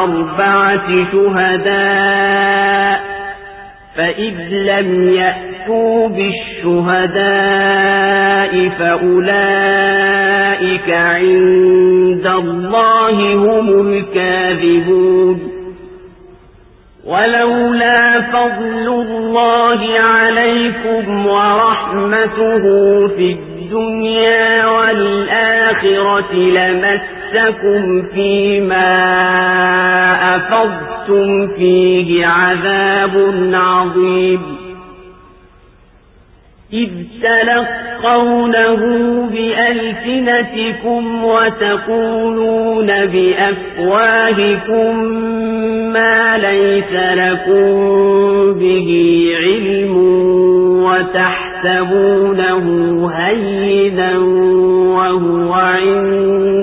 عليه بأربعة شهداء فإذ لم يأتوا بالشهداء فأولئك عند الله هم الكاذبون. ولولا فضل الله عليكم ورحمته في الدنيا والآخرة لمسكم فيما أفضتم فيه عذاب عظيم إذ تلقونه بألسنتكم وتقولون بأفواهكم ما ليس لكم به علم وتحسبونه هينا وهو عند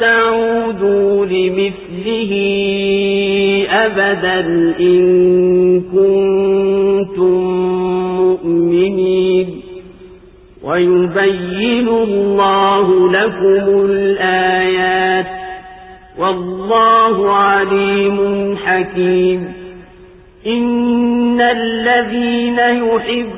تعودوا لمثله أبدا إن كنتم مؤمنين ويبين الله لكم الآيات والله عليم حكيم إن الذين يحبون